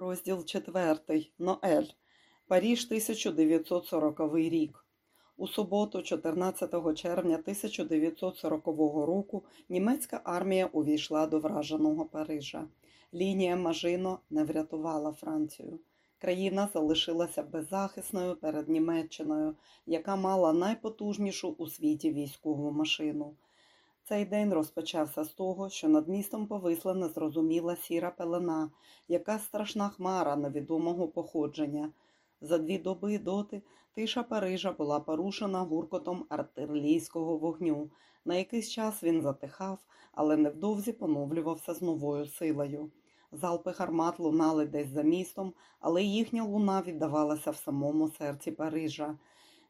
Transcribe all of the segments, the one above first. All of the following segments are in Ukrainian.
Розділ 4. Ноель. Паріж 1940 рік. У суботу, 14 червня 1940 року, німецька армія увійшла до враженого Парижа. Лінія Мажино не врятувала Францію. Країна залишилася беззахисною перед Німеччиною, яка мала найпотужнішу у світі військову машину. Цей день розпочався з того, що над містом повисла незрозуміла сіра пелена, яка страшна хмара невідомого походження. За дві доби доти тиша Парижа була порушена гуркотом артилерійського вогню. На якийсь час він затихав, але невдовзі поновлювався з новою силою. Залпи гармат лунали десь за містом, але їхня луна віддавалася в самому серці Парижа.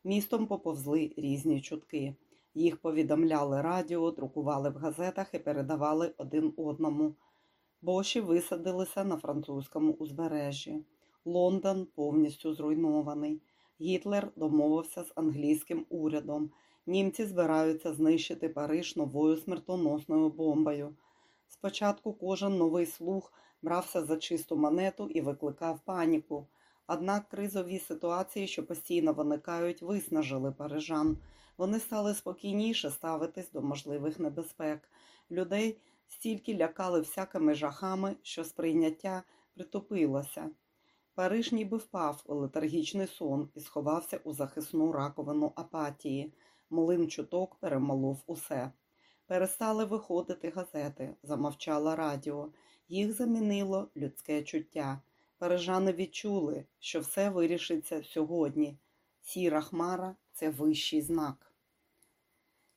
Містом поповзли різні чутки. Їх повідомляли радіо, друкували в газетах і передавали один одному. Боші висадилися на французькому узбережжі. Лондон повністю зруйнований. Гітлер домовився з англійським урядом. Німці збираються знищити Париж новою смертоносною бомбою. Спочатку кожен новий слух брався за чисту монету і викликав паніку. Однак кризові ситуації, що постійно виникають, виснажили парижан. Вони стали спокійніше ставитись до можливих небезпек. Людей стільки лякали всякими жахами, що сприйняття притупилося. Париж ніби впав у летаргічний сон і сховався у захисну раковину апатії. Млин чуток перемолов усе. Перестали виходити газети, замовчала радіо. Їх замінило людське чуття. Парижани відчули, що все вирішиться сьогодні. Сіра хмара це вищий знак.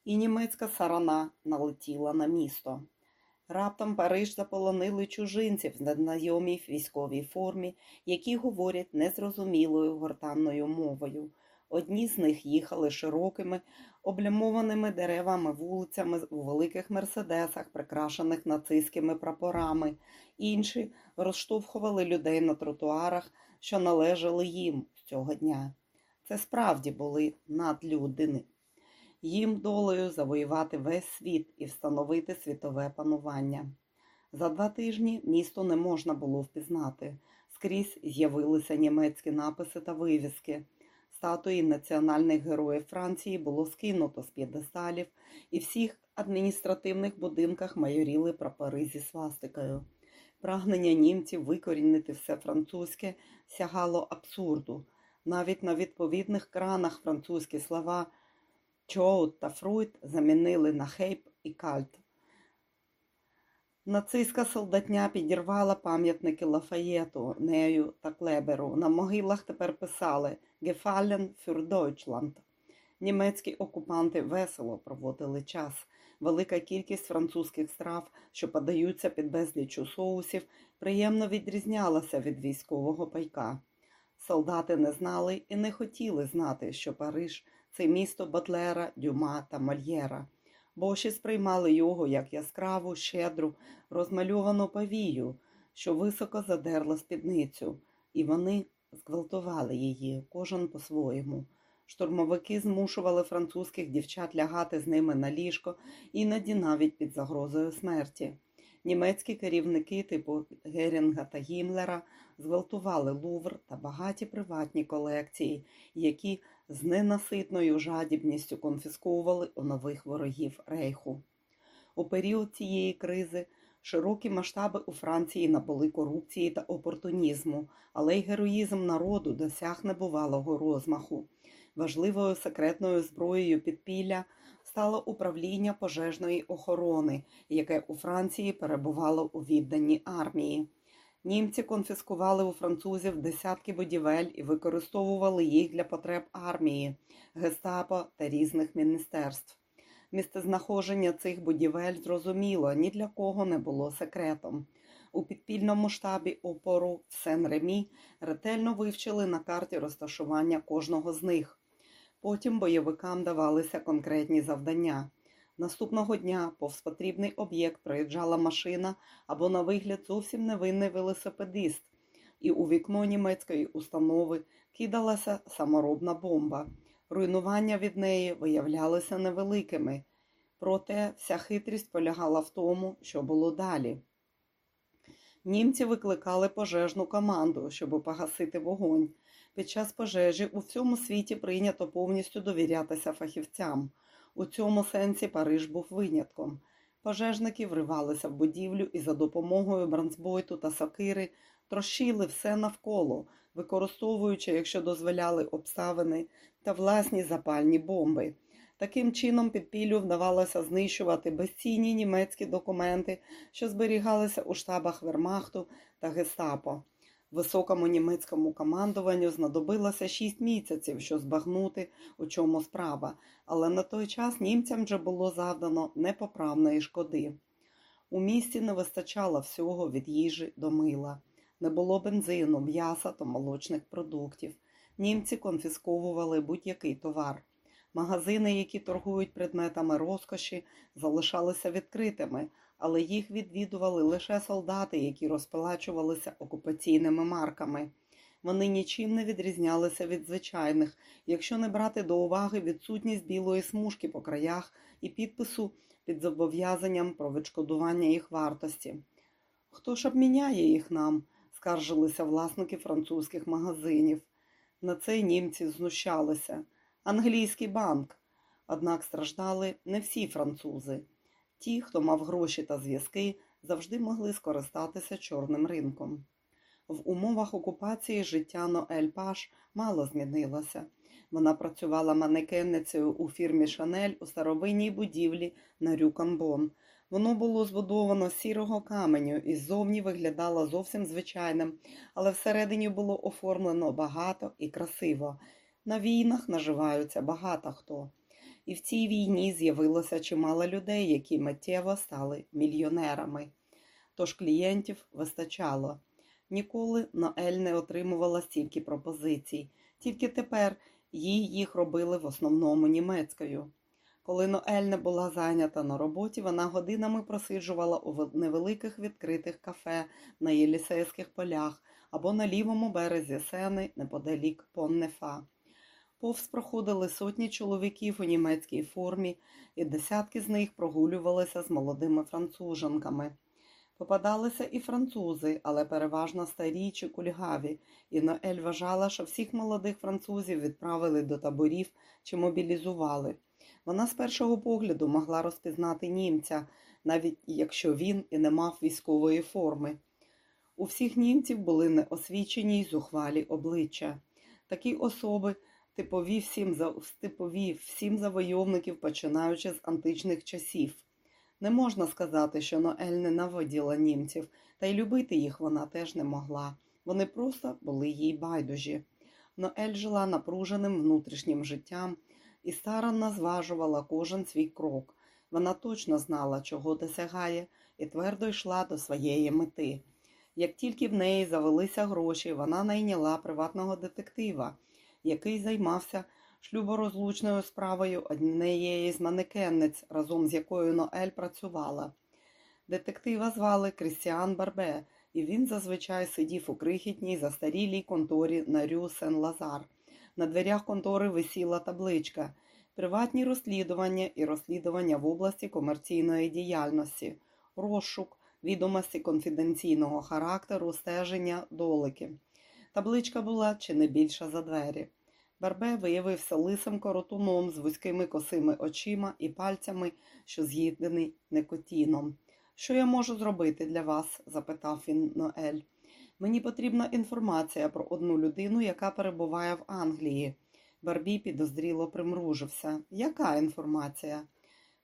І німецька сарана налетіла на місто. Раптом Париж заполонили чужинців в незнайомій військовій формі, які говорять незрозумілою гортанною мовою. Одні з них їхали широкими, облямованими деревами вулицями у великих мерседесах, прикрашених нацистськими прапорами, інші розштовхували людей на тротуарах, що належали їм цього дня. Це справді були надлюдини. Їм долею завоювати весь світ і встановити світове панування. За два тижні місто не можна було впізнати. Скрізь з'явилися німецькі написи та вивіски. Статуї національних героїв Франції було скинуто з п'єдесталів, і всіх адміністративних будинках майоріли прапори зі свастикою. Прагнення німців викорінити все французьке сягало абсурду. Навіть на відповідних кранах французькі слова chaud та froid замінили на heiß і kalt. Нацистська солдатня підірвала пам'ятники Лафаєту, Нею та Клеберу. На могилах тепер писали Gefallen für Deutschland. Німецькі окупанти весело проводили час. Велика кількість французьких страв, що подаються під безлічу соусів, приємно відрізнялася від військового пайка. Солдати не знали і не хотіли знати, що Париж це місто Батлера, Дюма та Мольєра. Боші сприймали його як яскраву, щедру, розмальовану павію, що високо задерла спідницю, і вони зґвалтували її, кожен по-своєму. Штурмовики змушували французьких дівчат лягати з ними на ліжко, іноді навіть під загрозою смерті. Німецькі керівники типу Герінга та Гімлера зґвалтували Лувр та багаті приватні колекції, які з ненаситною жадібністю конфісковували у нових ворогів рейху. У період цієї кризи широкі масштаби у Франції набули корупції та опортунізму, але й героїзм народу досяг небувалого розмаху. Важливою секретною зброєю підпілля стало управління пожежної охорони, яке у Франції перебувало у відданні армії. Німці конфіскували у французів десятки будівель і використовували їх для потреб армії, гестапо та різних міністерств. Місцезнаходження цих будівель зрозуміло, ні для кого не було секретом. У підпільному штабі опору в Сен-Ремі ретельно вивчили на карті розташування кожного з них. Потім бойовикам давалися конкретні завдання. Наступного дня повз потрібний об'єкт проїжджала машина або, на вигляд, зовсім невинний велосипедист, і у вікно німецької установи кидалася саморобна бомба. Руйнування від неї виявлялися невеликими, проте вся хитрість полягала в тому, що було далі. Німці викликали пожежну команду, щоб погасити вогонь. Під час пожежі у всьому світі прийнято повністю довірятися фахівцям. У цьому сенсі Париж був винятком. Пожежники вривалися в будівлю і за допомогою бронзбойту та сокири трощили все навколо, використовуючи, якщо дозволяли обставини та власні запальні бомби. Таким чином, підпіллю вдавалося знищувати безцінні німецькі документи, що зберігалися у штабах Вермахту та Гестапо. Високому німецькому командуванню знадобилося шість місяців, щоб збагнути, у чому справа, але на той час німцям вже було завдано непоправної шкоди. У місті не вистачало всього від їжі до мила, не було бензину, м'яса та молочних продуктів. Німці конфісковували будь-який товар. Магазини, які торгують предметами розкоші, залишалися відкритими, але їх відвідували лише солдати, які розплачувалися окупаційними марками. Вони нічим не відрізнялися від звичайних, якщо не брати до уваги відсутність білої смужки по краях і підпису під зобов'язанням про відшкодування їх вартості. Хто ж обміняє їх нам? скаржилися власники французьких магазинів. На це німці знущалися. Англійський банк. Однак страждали не всі французи. Ті, хто мав гроші та зв'язки, завжди могли скористатися чорним ринком. В умовах окупації життя Ноель Паж мало змінилося. Вона працювала манекенницею у фірмі Шанель у старовинній будівлі на Рю Камбон. Воно було збудовано сірого каменю і ззовні виглядало зовсім звичайним, але всередині було оформлено багато і красиво. На війнах наживаються багато хто. І в цій війні з'явилося чимало людей, які миттєво стали мільйонерами. Тож клієнтів вистачало. Ніколи Ноель не отримувала стільки пропозицій, тільки тепер їй їх робили в основному німецькою. Коли Ноель не була зайнята на роботі, вона годинами просиджувала у невеликих відкритих кафе на Єлісейських полях або на лівому березі сени неподалік Поннефа. Повз проходили сотні чоловіків у німецькій формі, і десятки з них прогулювалися з молодими француженками. Попадалися і французи, але переважно старі чи кульгаві, і Ноель вважала, що всіх молодих французів відправили до таборів чи мобілізували. Вона з першого погляду могла розпізнати німця, навіть якщо він і не мав військової форми. У всіх німців були неосвічені й зухвалі обличчя. Такі особи типові всім, типові всім завойовників, починаючи з античних часів. Не можна сказати, що Ноель ненавиділа німців, та й любити їх вона теж не могла. Вони просто були їй байдужі. Ноель жила напруженим внутрішнім життям і старанно зважувала кожен свій крок. Вона точно знала, чого досягає, і твердо йшла до своєї мети. Як тільки в неї завелися гроші, вона найняла приватного детектива, який займався шлюборозлучною справою однієї з манекенниць, разом з якою Ноель працювала. Детектива звали Крістіан Барбе, і він зазвичай сидів у крихітній застарілій конторі на Рю Сен-Лазар. На дверях контори висіла табличка Приватні розслідування і розслідування в області комерційної діяльності, розшук, відомості конфіденційного характеру, стеження, долики. Табличка була чи не більша за двері. Барбе виявився лисим коротуном з вузькими косими очима і пальцями, що з'єднані никотіном. Що я можу зробити для вас? запитав він Ноель. Мені потрібна інформація про одну людину, яка перебуває в Англії. Барбі підозріло примружився. Яка інформація?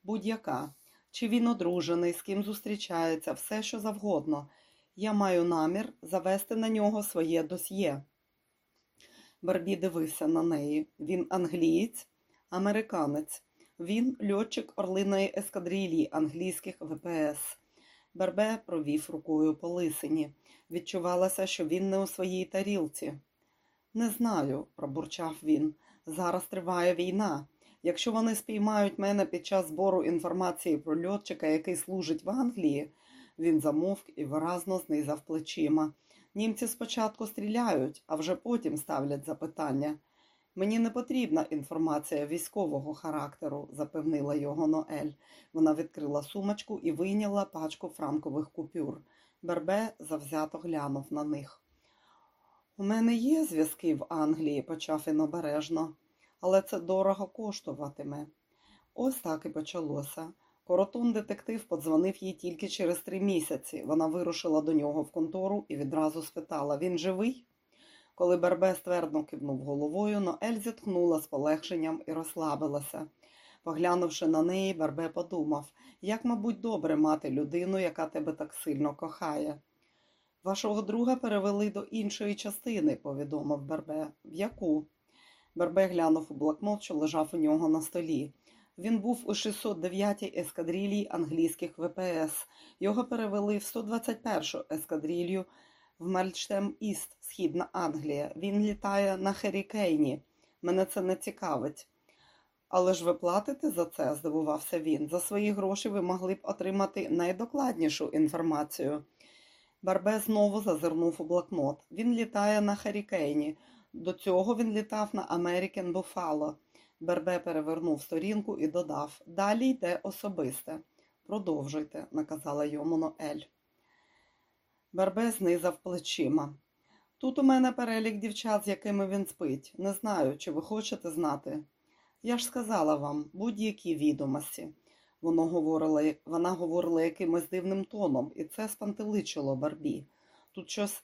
Будь-яка. Чи він одружений, з ким зустрічається, все що завгодно. Я маю намір завести на нього своє досьє. Барбі дивився на неї. Він англієць, американець. Він льотчик орлиної ескадрилії англійських ВПС. Барбе провів рукою по лисині. Відчувалося, що він не у своїй тарілці. Не знаю, пробурчав він. Зараз триває війна. Якщо вони спіймають мене під час збору інформації про льотчика, який служить в Англії, він замовк і виразно знизав плечима. Німці спочатку стріляють, а вже потім ставлять запитання. Мені не потрібна інформація військового характеру, запевнила його Ноель. Вона відкрила сумочку і вийняла пачку франкових купюр. Бербе завзято глянув на них. У мене є зв'язки в Англії, почав він обережно, але це дорого коштуватиме. Ось так і почалося. Коротун детектив подзвонив їй тільки через три місяці. Вона вирушила до нього в контору і відразу спитала він живий? Коли Бербе ствердно кивнув головою, Ноель зітхнула з полегшенням і розслабилася. Поглянувши на неї, Бербе подумав, як, мабуть, добре мати людину, яка тебе так сильно кохає. Вашого друга перевели до іншої частини, повідомив Бербе. В яку? Бербе глянув у блокнот, що лежав у нього на столі. Він був у 609-й ескадрилії англійських ВПС. Його перевели в 121-ю ескадрилью в Мельштем Іст, Східна Англія. Він літає на Херікейні. Мене це не цікавить. Але ж ви платите за це, здивувався він. За свої гроші ви могли б отримати найдокладнішу інформацію. Барбе знову зазирнув у блокнот. Він літає на Харікейні. До цього він літав на American Buffalo. Бербе перевернув сторінку і додав Далі йде особисте. Продовжуйте, наказала йому Ноель. Бербе знизав плечима. Тут у мене перелік дівчат, з якими він спить. Не знаю, чи ви хочете знати. Я ж сказала вам будь-які відомості. Воно говорила, вона говорила якимось дивним тоном, і це спантеличило Барбі. Тут щось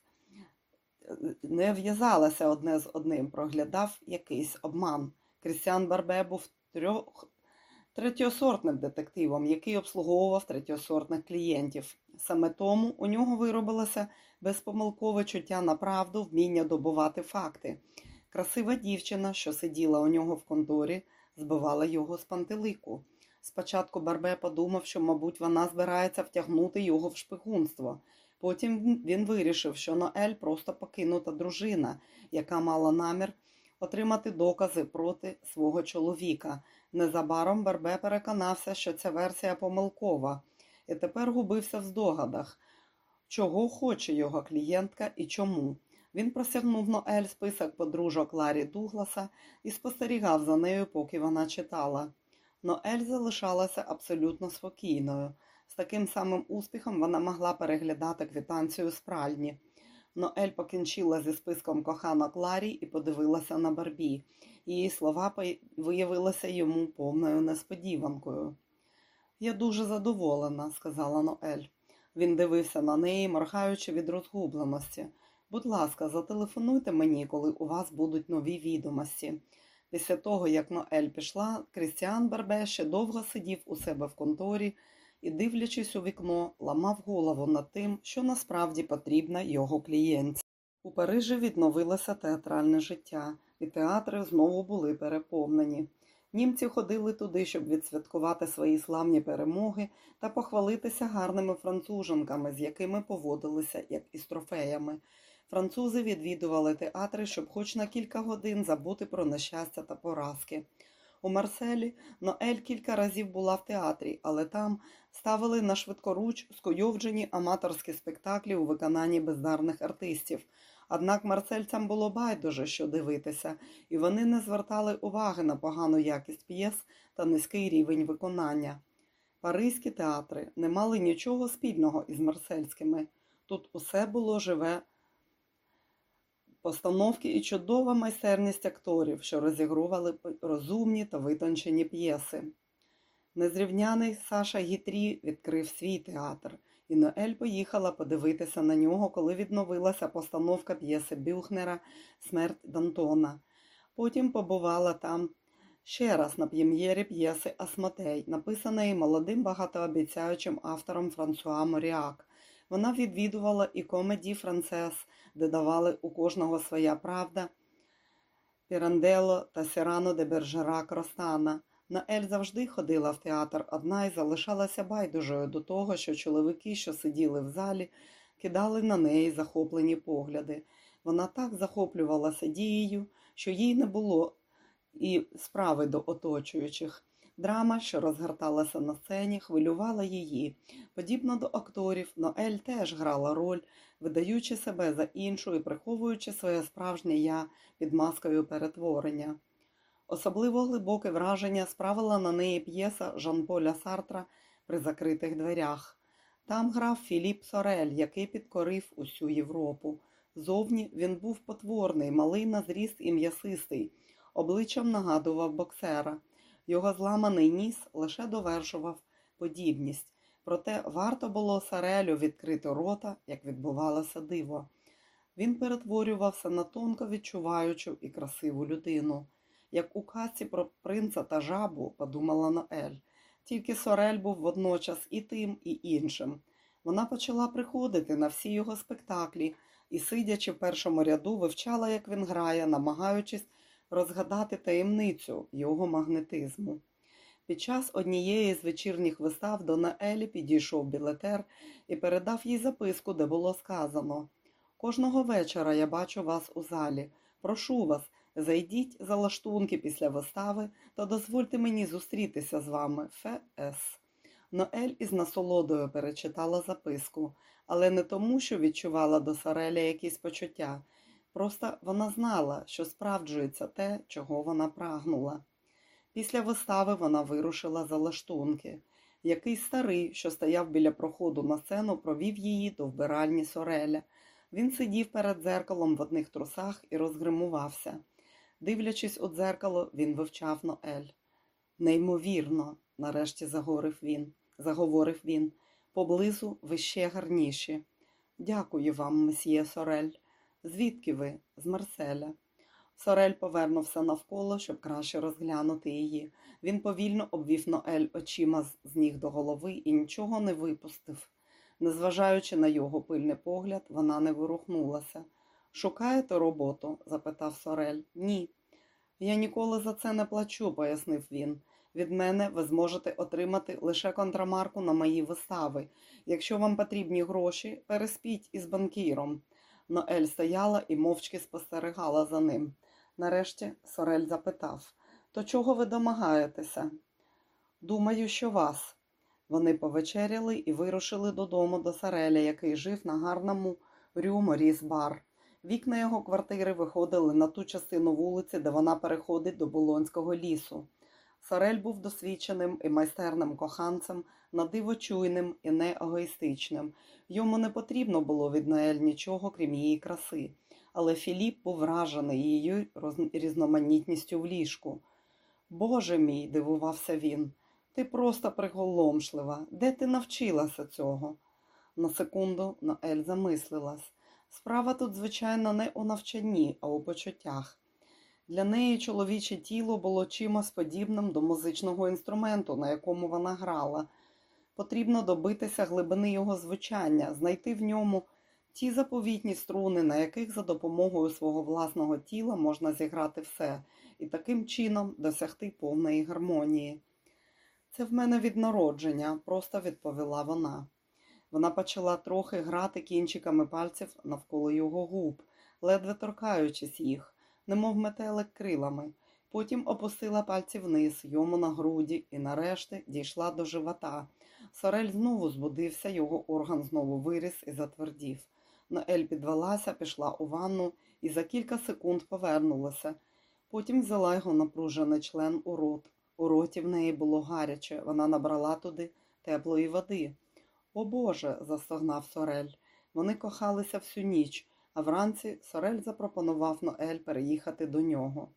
не в'язалося одне з одним, проглядав якийсь обман. Крістіан Барбе був трьох... третьосортним детективом, який обслуговував третьосортних клієнтів. Саме тому у нього виробилося безпомилкове чуття на правду, вміння добувати факти. Красива дівчина, що сиділа у нього в конторі, збивала його з пантелику. Спочатку Барбе подумав, що, мабуть, вона збирається втягнути його в шпигунство. Потім він вирішив, що Ноель просто покинута дружина, яка мала намір отримати докази проти свого чоловіка. Незабаром Барбе переконався, що ця версія помилкова, і тепер губився в здогадах, чого хоче його клієнтка і чому. Він просягнув Ноель список подружок Ларі Дугласа і спостерігав за нею, поки вона читала. Ноель залишалася абсолютно спокійною. З таким самим успіхом вона могла переглядати квитанцію з пральні. Ноель покінчила зі списком коханок Ларі і подивилася на Барбі. Її слова виявилися йому повною несподіванкою. Я дуже задоволена, сказала Ноель. Він дивився на неї, моргаючи від розгубленості. Будь ласка, зателефонуйте мені, коли у вас будуть нові відомості. Після того, як Ноель пішла, Крістіан Барбе ще довго сидів у себе в конторі і, дивлячись у вікно, ламав голову над тим, що насправді потрібно його клієнтці. У Парижі відновилося театральне життя, і театри знову були переповнені. Німці ходили туди, щоб відсвяткувати свої славні перемоги та похвалитися гарними француженками, з якими поводилися, як із трофеями. Французи відвідували театри, щоб хоч на кілька годин забути про нещастя та поразки. У Марселі Ноель кілька разів була в театрі, але там ставили на швидкоруч скойовджені аматорські спектаклі у виконанні бездарних артистів. Однак марсельцям було байдуже, що дивитися, і вони не звертали уваги на погану якість п'єс та низький рівень виконання. Паризькі театри не мали нічого спільного із марсельськими. Тут усе було живе постановки і чудова майстерність акторів, що розігрували розумні та витончені п'єси. Незрівняний Саша Гітрі відкрив свій театр, і Ноель поїхала подивитися на нього, коли відновилася постановка п'єси Бюхнера Смерть Дантона. Потім побувала там ще раз на п'єм'єрі п'єси Асматей, написаної молодим багатообіцяючим автором Франсуа Моріак. Вона відвідувала і комеді Францес, де давали у кожного своя правда, Пірандело та Сірано де Бержерак Ростана. Наель завжди ходила в театр одна і залишалася байдужою до того, що чоловіки, що сиділи в залі, кидали на неї захоплені погляди. Вона так захоплювалася дією, що їй не було і справи до оточуючих. Драма, що розгорталася на сцені, хвилювала її. Подібно до акторів, Ноель теж грала роль, видаючи себе за іншу і приховуючи своє справжнє я під маскою перетворення. Особливо глибоке враження справила на неї п'єса Жан-Поля Сартра при закритих дверях. Там грав Філіп Сорель, який підкорив усю Європу. Зовні він був потворний, малий на зріст і м'ясистий, обличчям нагадував боксера. Його зламаний ніс лише довершував подібність. Проте варто було Сарелю відкрити рота, як відбувалося диво. Він перетворювався на тонко відчуваючу і красиву людину. Як у казці про принца та жабу, подумала Ноель. Тільки Сорель був водночас і тим, і іншим. Вона почала приходити на всі його спектаклі і, сидячи в першому ряду, вивчала, як він грає, намагаючись розгадати таємницю його магнетизму. Під час однієї з вечірніх вистав до Наелі підійшов білетер і передав їй записку, де було сказано Кожного вечора я бачу вас у залі. Прошу вас, зайдіть за лаштунки після вистави та дозвольте мені зустрітися з вами. Ф.С. Ноель із насолодою перечитала записку, але не тому, що відчувала до Сареля якісь почуття. Просто вона знала, що справджується те, чого вона прагнула. Після вистави вона вирушила за лаштунки. Якийсь старий, що стояв біля проходу на сцену, провів її до вбиральні Сореля. Він сидів перед дзеркалом в одних трусах і розгримувався. Дивлячись у дзеркало, він вивчав Ноель. Неймовірно, нарешті заговорив він, заговорив він. Поблизу ви ще гарніші. Дякую вам, месьє Сорель. Звідки ви? З Марселя. Сорель повернувся навколо, щоб краще розглянути її. Він повільно обвів Ноель очима з ніг до голови і нічого не випустив. Незважаючи на його пильний погляд, вона не ворухнулася. Шукаєте роботу? запитав Сорель. Ні. Я ніколи за це не плачу, пояснив він. Від мене ви зможете отримати лише контрамарку на мої вистави. Якщо вам потрібні гроші, переспіть із банкіром. Ноель стояла і мовчки спостерігала за ним. Нарешті Сорель запитав То чого ви домагаєтеся? Думаю, що вас. Вони повечеряли і вирушили додому до Сареля, який жив на гарному рю Моріс бар. Вікна його квартири виходили на ту частину вулиці, де вона переходить до Болонського лісу. Сарель був досвідченим і майстерним коханцем, надивочуйним і неегоїстичним. Йому не потрібно було від Ноель нічого, крім її краси, але Філіп був вражений її різноманітністю в ліжку. Боже мій, дивувався він, ти просто приголомшлива. Де ти навчилася цього? На секунду Ноель замислилась. Справа тут, звичайно, не у навчанні, а у почуттях. Для неї чоловіче тіло було чимось подібним до музичного інструменту, на якому вона грала. Потрібно добитися глибини його звучання, знайти в ньому ті заповітні струни, на яких за допомогою свого власного тіла можна зіграти все, і таким чином досягти повної гармонії. Це в мене від народження, просто відповіла вона. Вона почала трохи грати кінчиками пальців навколо його губ, ледве торкаючись їх, немов метелик крилами. Потім опустила пальці вниз, йому на груді, і нарешті дійшла до живота. Сорель знову збудився, його орган знову виріс і затвердів. Ноель підвелася, пішла у ванну і за кілька секунд повернулася. Потім взяла його напружений член у рот. У роті в неї було гаряче, вона набрала туди теплої води. О Боже, застогнав Сорель. Вони кохалися всю ніч, а вранці Сорель запропонував Ноель переїхати до нього.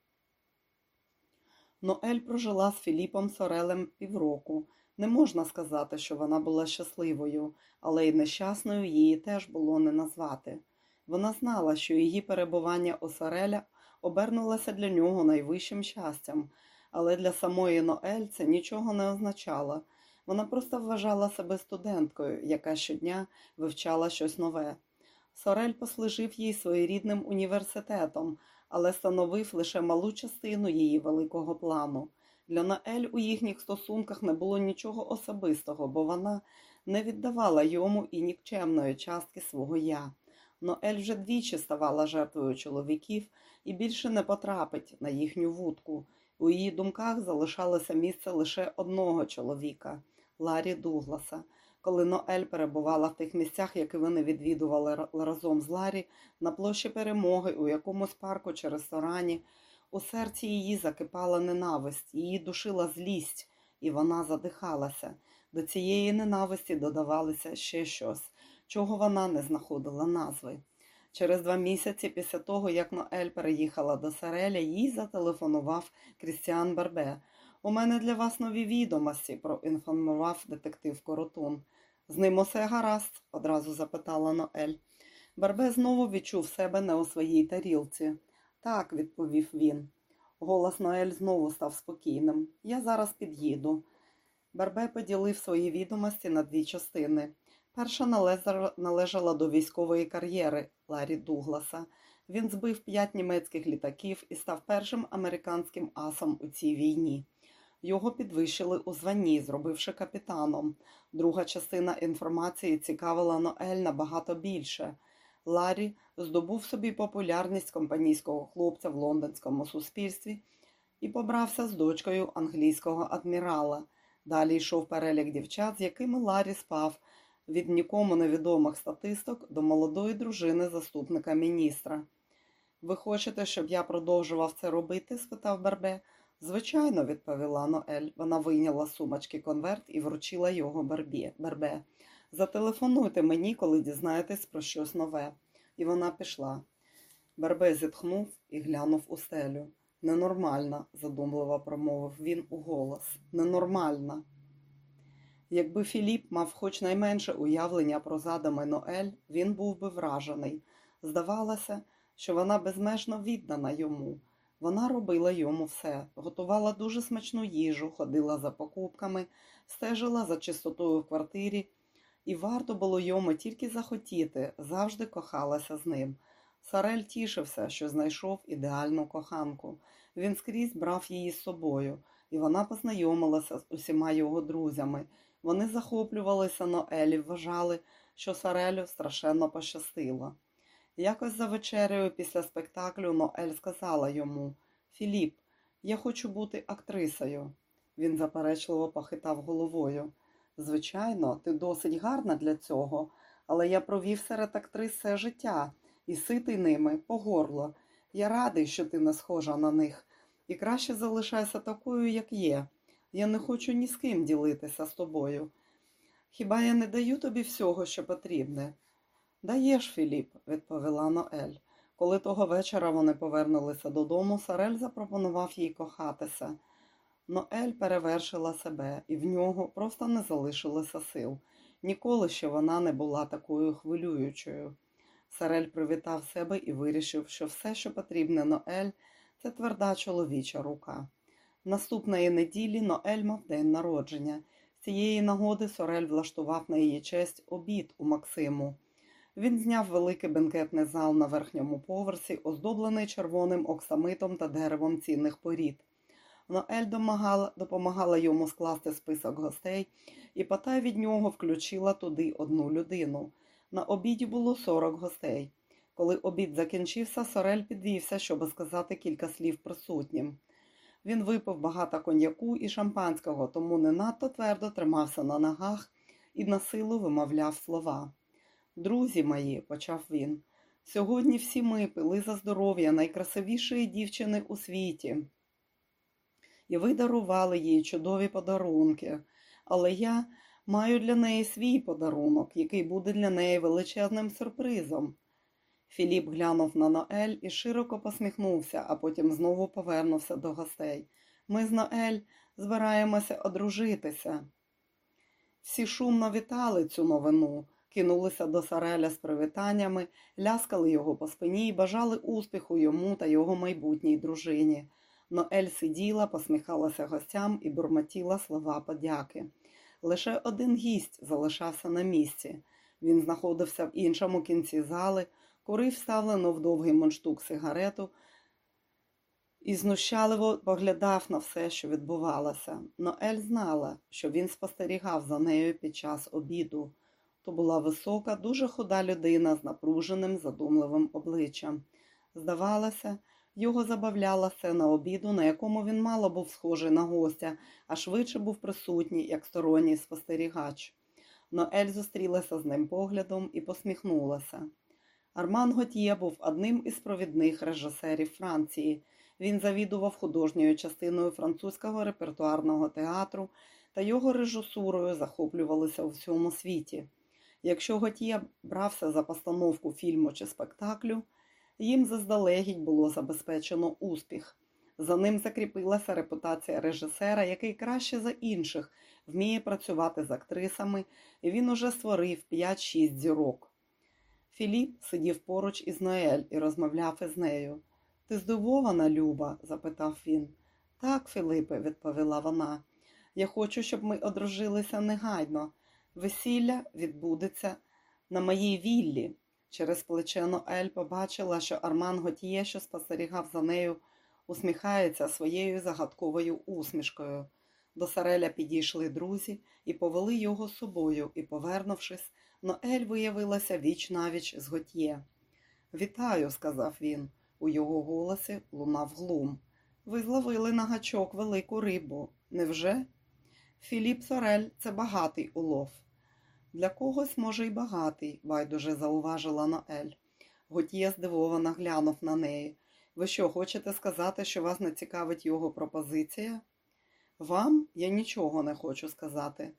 Ноель прожила з Філіпом Сорелем півроку. Не можна сказати, що вона була щасливою, але й нещасною її теж було не назвати. Вона знала, що її перебування у Сореля обернулося для нього найвищим щастям, але для самої Ноель це нічого не означало. Вона просто вважала себе студенткою, яка щодня вивчала щось нове. Сорель послужив їй своєрідним університетом, але становив лише малу частину її великого плану. Для Наель у їхніх стосунках не було нічого особистого, бо вона не віддавала йому і нікчемної частки свого я. Ноель вже двічі ставала жертвою чоловіків і більше не потрапить на їхню вудку. У її думках залишалося місце лише одного чоловіка Ларі Дугласа. Коли Ноель перебувала в тих місцях, які вони відвідували разом з Ларі, на площі перемоги, у якомусь парку чи ресторані, у серці її закипала ненависть, її душила злість, і вона задихалася. До цієї ненависті додавалося ще щось, чого вона не знаходила назви. Через два місяці після того, як Ноель переїхала до Сареля, їй зателефонував Крістіан Барбе. У мене для вас нові відомості, проінформував детектив Коротун. З ним усе гаразд? одразу запитала Ноель. Барбе знову відчув себе не у своїй тарілці. Так, відповів він. Голос Ноель знову став спокійним. Я зараз під'їду. Барбе поділив свої відомості на дві частини. Перша належала до військової кар'єри Ларі Дугласа. Він збив п'ять німецьких літаків і став першим американським асом у цій війні. Його підвищили у званні, зробивши капітаном. Друга частина інформації цікавила Ноель набагато більше. Ларі здобув собі популярність компанійського хлопця в лондонському суспільстві і побрався з дочкою англійського адмірала. Далі йшов перелік дівчат, з якими Ларі спав від нікому невідомих статисток до молодої дружини заступника міністра. Ви хочете, щоб я продовжував це робити? спитав Барбе. Звичайно, відповіла Ноель. Вона вийняла сумочки конверт і вручила його Барбі. Барбе. Зателефонуйте мені, коли дізнаєтесь про щось нове. І вона пішла. Барбе зітхнув і глянув у стелю. Ненормальна, задумливо промовив він у голос. Ненормальна. Якби Філіп мав хоч найменше уявлення про задами Ноель, він був би вражений. Здавалося, що вона безмежно віддана йому. Вона робила йому все, готувала дуже смачну їжу, ходила за покупками, стежила за чистотою в квартирі, і варто було йому тільки захотіти, завжди кохалася з ним. Сарель тішився, що знайшов ідеальну коханку. Він скрізь брав її з собою, і вона познайомилася з усіма його друзями. Вони захоплювалися Ноелі, вважали, що Сарелю страшенно пощастило. Якось за вечерею після спектаклю Ноель сказала йому Філіп, я хочу бути актрисою. Він заперечливо похитав головою. Звичайно, ти досить гарна для цього, але я провів серед актрис все життя і ситий ними по горло. Я радий, що ти не схожа на них, і краще залишайся такою, як є. Я не хочу ні з ким ділитися з тобою. Хіба я не даю тобі всього, що потрібне? Даєш, Філіп, відповіла Ноель. Коли того вечора вони повернулися додому, Сарель запропонував їй кохатися. Ноель перевершила себе, і в нього просто не залишилося сил. Ніколи ще вона не була такою хвилюючою. Сарель привітав себе і вирішив, що все, що потрібне Ноель, це тверда чоловіча рука. Наступної неділі Ноель мав день народження. З цієї нагоди Сорель влаштував на її честь обід у Максиму. Він зняв великий бенкетний зал на верхньому поверсі, оздоблений червоним оксамитом та деревом цінних порід. Ноель домагала, допомагала йому скласти список гостей, і потай від нього включила туди одну людину. На обіді було 40 гостей. Коли обід закінчився, Сорель підвівся, щоб сказати кілька слів присутнім. Він випив багато коньяку і шампанського, тому не надто твердо тримався на ногах і на силу вимовляв слова. Друзі мої, почав він, сьогодні всі ми пили за здоров'я найкрасивішої дівчини у світі. І ви дарували їй чудові подарунки, але я маю для неї свій подарунок, який буде для неї величезним сюрпризом. Філіп глянув на Ноель і широко посміхнувся, а потім знову повернувся до гостей. Ми з Ноель збираємося одружитися. Всі шумно вітали цю новину, кинулися до Сареля з привітаннями, ляскали його по спині і бажали успіху йому та його майбутній дружині. Ноель сиділа, посміхалася гостям і бурмотіла слова подяки. Лише один гість залишався на місці. Він знаходився в іншому кінці зали, курив вставлену в довгий мундштук сигарету і знущаливо поглядав на все, що відбувалося. Ноель знала, що він спостерігав за нею під час обіду. То була висока, дуже худа людина з напруженим, задумливим обличчям. Здавалося, його забавляла сцена обіду, на якому він мало був схожий на гостя, а швидше був присутній, як сторонній спостерігач. Ноель зустрілася з ним поглядом і посміхнулася. Арман Готьє був одним із провідних режисерів Франції. Він завідував художньою частиною французького репертуарного театру та його режисурою захоплювалися у всьому світі. Якщо Готьє брався за постановку фільму чи спектаклю, їм заздалегідь було забезпечено успіх. За ним закріпилася репутація режисера, який краще за інших вміє працювати з актрисами, і він уже створив 5-6 зірок. Філіп сидів поруч із Ноель і розмовляв із нею. Ти здивована, Люба? запитав він. Так, Філипе, відповіла вона. Я хочу, щоб ми одружилися негайно. Весілля відбудеться на моїй віллі. Через плече Ноель побачила, що Арман Готіє, що спостерігав за нею, усміхається своєю загадковою усмішкою. До Сареля підійшли друзі і повели його з собою, і, повернувшись, Ноель виявилася віч навіч з Готьє. Вітаю, сказав він. У його голосі лунав глум. Ви зловили на гачок велику рибу. Невже? Філіп Сорель це багатий улов. Для когось, може, й багатий, байдуже зауважила Ноель. Готьє здивовано глянув на неї. Ви що, хочете сказати, що вас не цікавить його пропозиція? Вам я нічого не хочу сказати.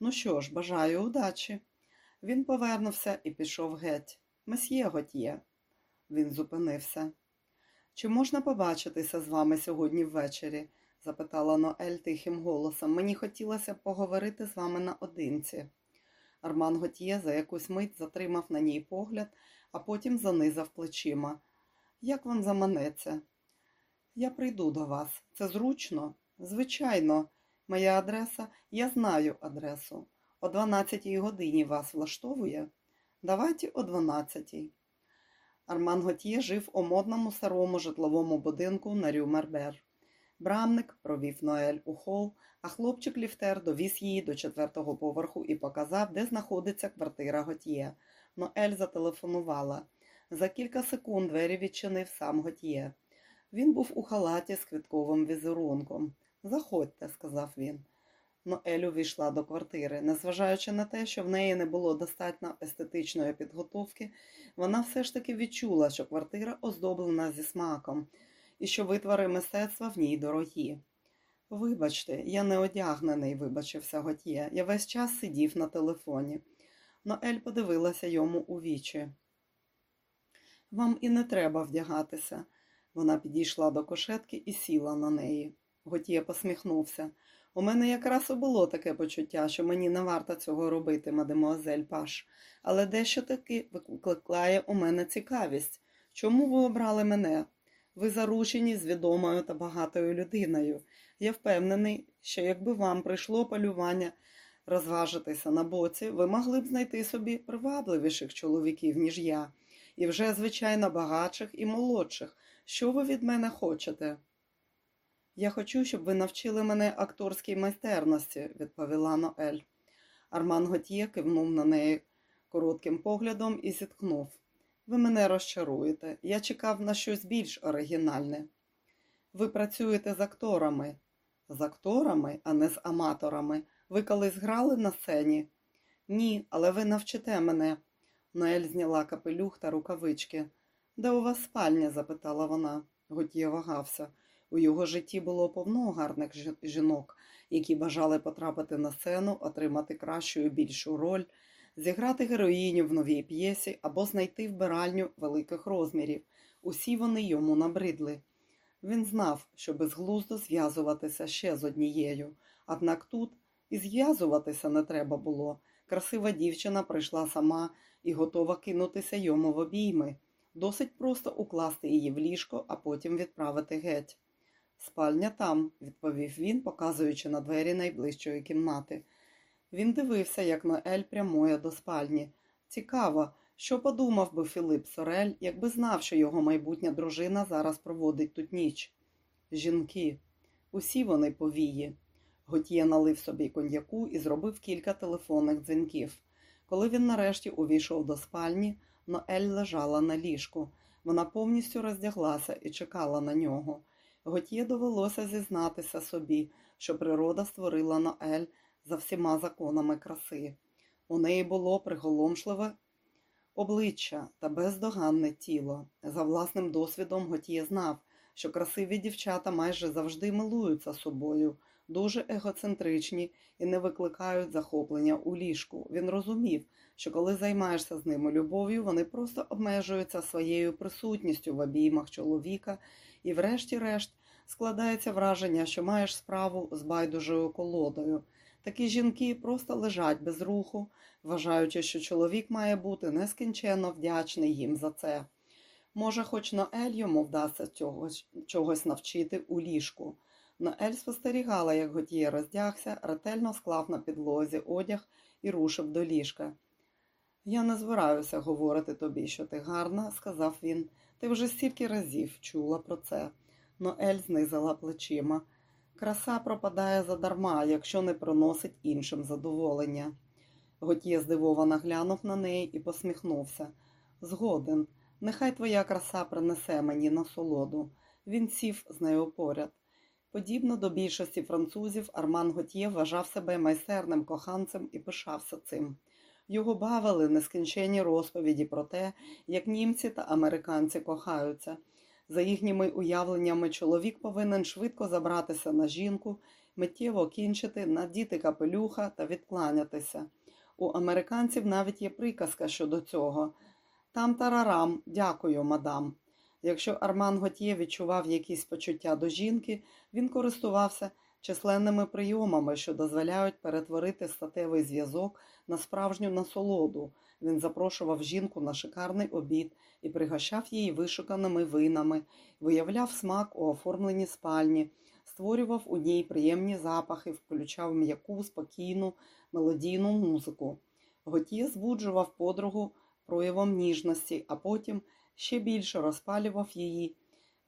Ну що ж, бажаю удачі. Він повернувся і пішов геть. Месьє Готьє. Він зупинився. Чи можна побачитися з вами сьогодні ввечері? запитала Ноель тихим голосом. Мені хотілося поговорити з вами наодинці. Арман Готьє за якусь мить затримав на ній погляд, а потім знизав плечима. Як вам заманеться? Я прийду до вас. Це зручно? Звичайно, моя адреса, я знаю адресу. О 12 годині вас влаштовує? Давайте о 12. Арман Готьє жив у модному старому житловому будинку на Рю Марбеф. Брамник провів Ноель у хол, а хлопчик ліфтер довіз її до четвертого поверху і показав, де знаходиться квартира Готьє. Ноель зателефонувала. За кілька секунд двері відчинив сам Готьє. Він був у халаті з квітковим візерунком. Заходьте, сказав він. Ноель увійшла до квартири. Незважаючи на те, що в неї не було достатньо естетичної підготовки, вона все ж таки відчула, що квартира оздоблена зі смаком і що витвори мистецтва в ній дорогі. Вибачте, я не одягнений, вибачився Готьє. Я весь час сидів на телефоні. Ноель подивилася йому у вічі. Вам і не треба вдягатися. Вона підійшла до кошетки і сіла на неї. Готьє посміхнувся. У мене якраз і було таке почуття, що мені не варто цього робити, мадемуазель Паш, але дещо таки викликає у мене цікавість. Чому ви обрали мене? Ви заручені з відомою та багатою людиною. Я впевнений, що якби вам прийшло полювання розважитися на боці, ви могли б знайти собі привабливіших чоловіків, ніж я, і вже, звичайно, багатших і молодших. Що ви від мене хочете? Я хочу, щоб ви навчили мене акторській майстерності, відповіла Ноель. Арман Готьє кивнув на неї коротким поглядом і зіткнув. Ви мене розчаруєте. Я чекав на щось більш оригінальне. Ви працюєте з акторами. З акторами, а не з аматорами. Ви колись грали на сцені? Ні, але ви навчите мене. Ноель зняла капелюх та рукавички. Де у вас спальня? запитала вона. Готьє вагався. У його житті було повно гарних жінок, які бажали потрапити на сцену, отримати кращу і більшу роль, зіграти героїню в новій п'єсі або знайти вбиральню великих розмірів. Усі вони йому набридли. Він знав, що безглуздо зв'язуватися ще з однією, однак тут і зв'язуватися не треба було. Красива дівчина прийшла сама і готова кинутися йому в обійми. Досить просто укласти її в ліжко, а потім відправити геть. Спальня там, відповів він, показуючи на двері найближчої кімнати. Він дивився, як Ноель прямує до спальні. Цікаво, що подумав би Філип Сорель, якби знав, що його майбутня дружина зараз проводить тут ніч. Жінки, усі вони повії. Готьє налив собі коньяку і зробив кілька телефонних дзвінків. Коли він нарешті увійшов до спальні, Ноель лежала на ліжку. Вона повністю роздяглася і чекала на нього. Готьє довелося зізнатися собі, що природа створила Ноель за всіма законами краси. У неї було приголомшливе обличчя та бездоганне тіло. За власним досвідом Готьє знав, що красиві дівчата майже завжди милуються собою, дуже егоцентричні і не викликають захоплення у ліжку. Він розумів, що коли займаєшся з ними любов'ю, вони просто обмежуються своєю присутністю в обіймах чоловіка, і, врешті-решт, складається враження, що маєш справу з байдужою колодою. Такі жінки просто лежать без руху, вважаючи, що чоловік має бути нескінченно вдячний їм за це. Може, хоч Ноель йому вдасться чогось, чогось навчити у ліжку. Ноель спостерігала, як Готьє роздягся, ретельно склав на підлозі одяг і рушив до ліжка. Я не збираюся говорити тобі, що ти гарна, сказав він. Ти вже стільки разів чула про це. Ноель знизила плечима. Краса пропадає задарма, якщо не приносить іншим задоволення. Готьє здивовано глянув на неї і посміхнувся. Згоден, нехай твоя краса принесе мені насолоду. Він сів з нею поряд. Подібно до більшості французів, Арман Готьє вважав себе майстерним коханцем і пишався цим. Його бавили нескінченні розповіді про те, як німці та американці кохаються. За їхніми уявленнями, чоловік повинен швидко забратися на жінку, миттєво кінчити, надіти капелюха та відкланятися. У американців навіть є приказка щодо цього. Там тарарам, дякую, мадам. Якщо Арман Готьє відчував якісь почуття до жінки, він користувався численними прийомами, що дозволяють перетворити статевий зв'язок на справжню насолоду. Він запрошував жінку на шикарний обід і пригощав її вишуканими винами, виявляв смак у оформленні спальні, створював у ній приємні запахи, включав м'яку, спокійну, мелодійну музику. Готє збуджував подругу проявом ніжності, а потім ще більше розпалював її,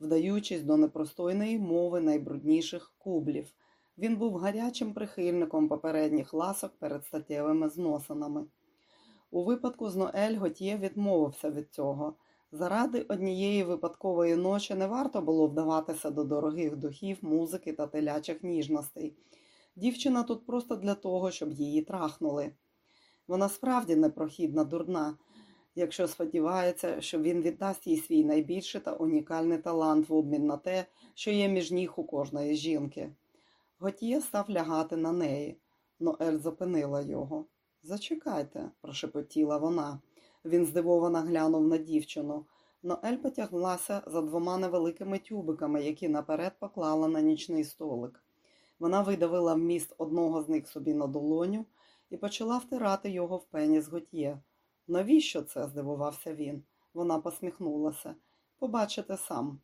вдаючись до непростойної мови найбрудніших кублів. Він був гарячим прихильником попередніх ласок перед статтєвими зносинами. У випадку з Ноель Готьє відмовився від цього. Заради однієї випадкової ночі не варто було вдаватися до дорогих духів, музики та телячих ніжностей. Дівчина тут просто для того, щоб її трахнули. Вона справді непрохідна дурна, якщо сподівається, що він віддасть їй свій найбільший та унікальний талант в обмін на те, що є між ніг у кожної жінки. Готьє став лягати на неї. Ноель зупинила його. Зачекайте, прошепотіла вона. Він здивовано глянув на дівчину. Ноель потяглася за двома невеликими тюбиками, які наперед поклала на нічний столик. Вона видавила вміст одного з них собі на долоню і почала втирати його в пеніс Готьє. Навіщо це? здивувався він. Вона посміхнулася. Побачите сам.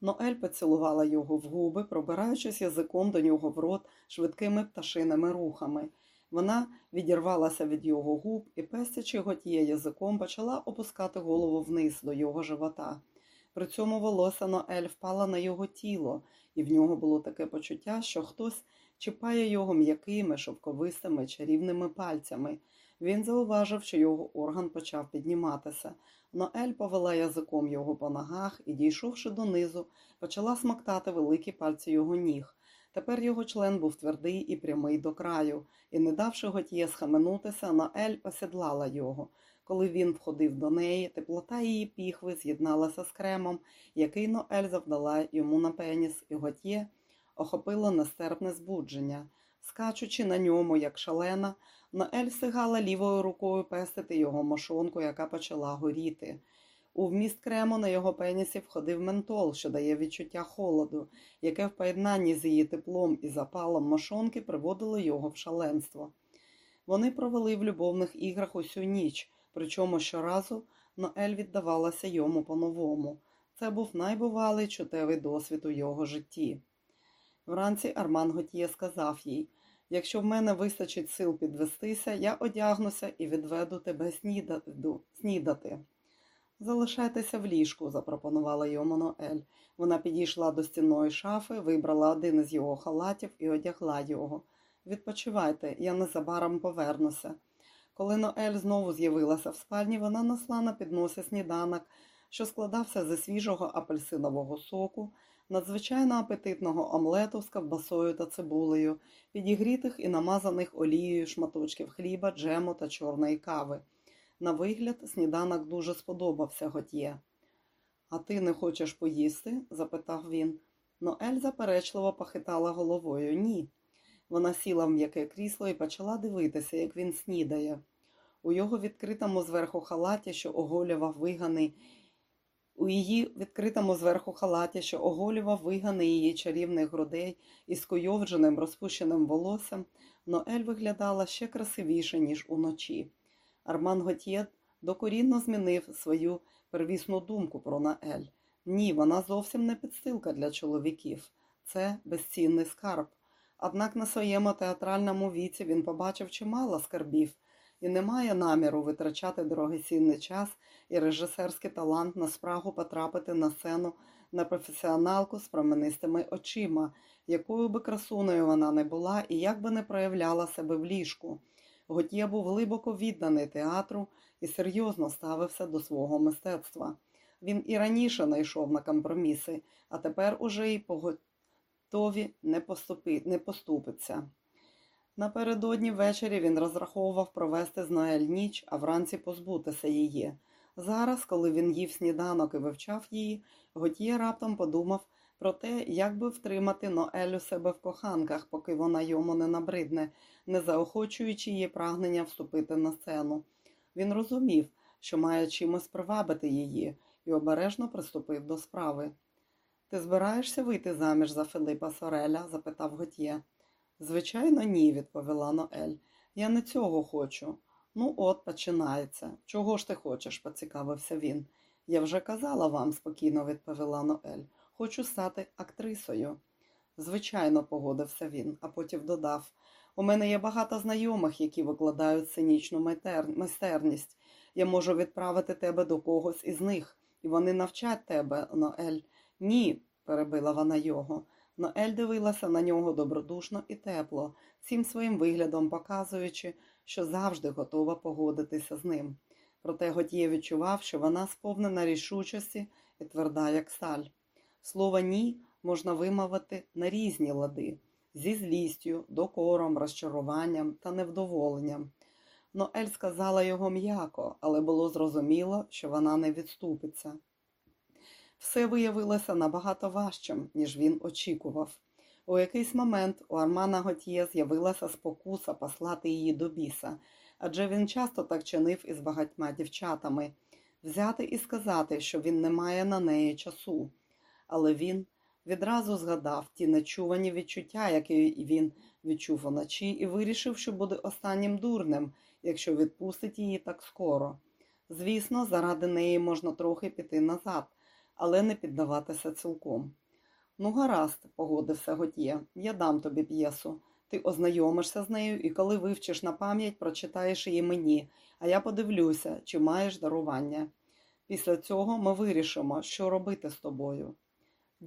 Ноель поцілувала його в губи, пробираючись язиком до нього в рот швидкими пташиними рухами. Вона відірвалася від його губ і, пестячи готіє язиком, почала опускати голову вниз до його живота. При цьому волосся Ноель впала на його тіло, і в нього було таке почуття, що хтось чіпає його м'якими, шовковистими, чарівними пальцями. Він зауважив, що його орган почав підніматися. Ноель повела язиком його по ногах і, дійшовши донизу, почала смоктати великі пальці його ніг. Тепер його член був твердий і прямий до краю, і, не давши Готьє схаменутися, Ноель осідлала його. Коли він входив до неї, теплота її піхви з'єдналася з кремом, який Ноель завдала йому на пеніс, і Готьє охопило нестерпне збудження. Скачучи на ньому, як шалена, Ноель сигала лівою рукою пестити його мошонку, яка почала горіти. У вміст крему на його пенісі входив ментол, що дає відчуття холоду, яке в поєднанні з її теплом і запалом мошонки приводило його в шаленство. Вони провели в любовних іграх усю ніч, причому щоразу Ноель віддавалася йому по-новому. Це був найбувалий чутевий досвід у його житті. Вранці Арман Готьє сказав їй якщо в мене вистачить сил підвестися, я одягнуся і відведу тебе снідати. Залишайтеся в ліжку, запропонувала йому Ноель. Вона підійшла до стінної шафи, вибрала один із його халатів і одягла його. Відпочивайте, я незабаром повернуся. Коли Ноель знову з'явилася в спальні, вона несла на підносі сніданок, що складався зі свіжого апельсинового соку, надзвичайно апетитного омлету з ковбасою та цибулею, підігрітих і намазаних олією шматочків хліба, джему та чорної кави. На вигляд, сніданок дуже сподобався Готьє. А ти не хочеш поїсти? запитав він. Ноель заперечливо похитала головою. Ні. Вона сіла в м'яке крісло і почала дивитися, як він снідає. У його відкритому зверху халаті, що оголював виганий, у її відкритому зверху халаті, що оголював виганий її чарівних грудей із скуйовдженим розпущеним волоссям, Ноель виглядала ще красивіше, ніж уночі. Арман Готьє докорінно змінив свою первісну думку про Наель. Ні, вона зовсім не підстилка для чоловіків. Це безцінний скарб. Однак на своєму театральному віці він побачив чимало скарбів і не має наміру витрачати дорогоцінний час і режисерський талант на спрагу потрапити на сцену на професіоналку з променистими очима, якою би красуною вона не була і як би не проявляла себе в ліжку. Готє був глибоко відданий театру і серйозно ставився до свого мистецтва. Він і раніше не йшов на компроміси, а тепер уже й поготові не, поступи, не поступиться. Напередодні ввечері він розраховував провести з Ноель ніч, а вранці позбутися її. Зараз, коли він їв сніданок і вивчав її, Готьє раптом подумав про те, як би втримати Ноель у себе в коханках, поки вона йому не набридне, не заохочуючи її прагнення вступити на сцену. Він розумів, що має чимось привабити її, і обережно приступив до справи. Ти збираєшся вийти заміж за Филипа Сореля? запитав Готьє. Звичайно, ні, відповіла Ноель. Я не цього хочу. Ну, от, починається. Чого ж ти хочеш? поцікавився він. Я вже казала вам, спокійно відповіла Ноель. Хочу стати актрисою. Звичайно, погодився він, а потім додав у мене є багато знайомих, які викладають сценічну майстерність. Я можу відправити тебе до когось із них, і вони навчать тебе, Ноель. Ні, перебила вона його. Ноель дивилася на нього добродушно і тепло, всім своїм виглядом показуючи, що завжди готова погодитися з ним. Проте Готьє відчував, що вона сповнена рішучості і тверда, як сталь. Слово ні можна вимовити на різні лади зі злістю, докором, розчаруванням та невдоволенням. Ноель сказала його м'яко, але було зрозуміло, що вона не відступиться. Все виявилося набагато важчим, ніж він очікував. У якийсь момент у Армана Готьє з'явилася спокуса послати її до біса, адже він часто так чинив із багатьма дівчатами, взяти і сказати, що він не має на неї часу. Але він відразу згадав ті нечувані відчуття, які він відчув уночі, і вирішив, що буде останнім дурнем, якщо відпустить її так скоро. Звісно, заради неї можна трохи піти назад, але не піддаватися цілком. Ну, гаразд, погодився Готьє, я дам тобі п'єсу. Ти ознайомишся з нею і коли вивчиш на пам'ять, прочитаєш її мені, а я подивлюся, чи маєш дарування. Після цього ми вирішимо, що робити з тобою.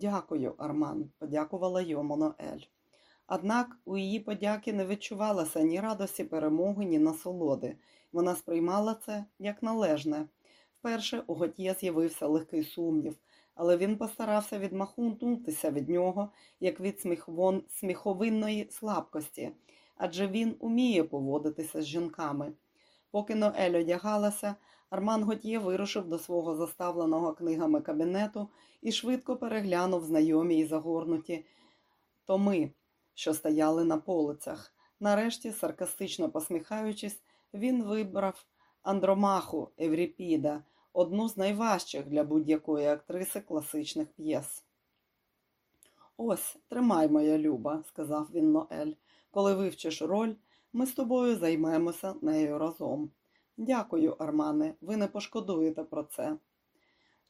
Дякую, Арман, подякувала йому Ноель. Однак у її подяки не відчувалося ні радості перемоги, ні насолоди. Вона сприймала це як належне. Вперше у Готьє з'явився легкий сумнів, але він постарався відмахнутися від нього, як від сміхвон... сміховинної слабкості, адже він уміє поводитися з жінками. Поки Ноель одягалася, Арман Готьє вирушив до свого заставленого книгами кабінету і швидко переглянув знайомі й загорнуті томи, що стояли на полицях. Нарешті, саркастично посміхаючись, він вибрав Андромаху Евріпіда, одну з найважчих для будь-якої актриси класичних п'єс. Ось, тримай, моя люба, сказав він Ноель. Коли вивчиш роль, ми з тобою займемося нею разом. Дякую, Армане, ви не пошкодуєте про це.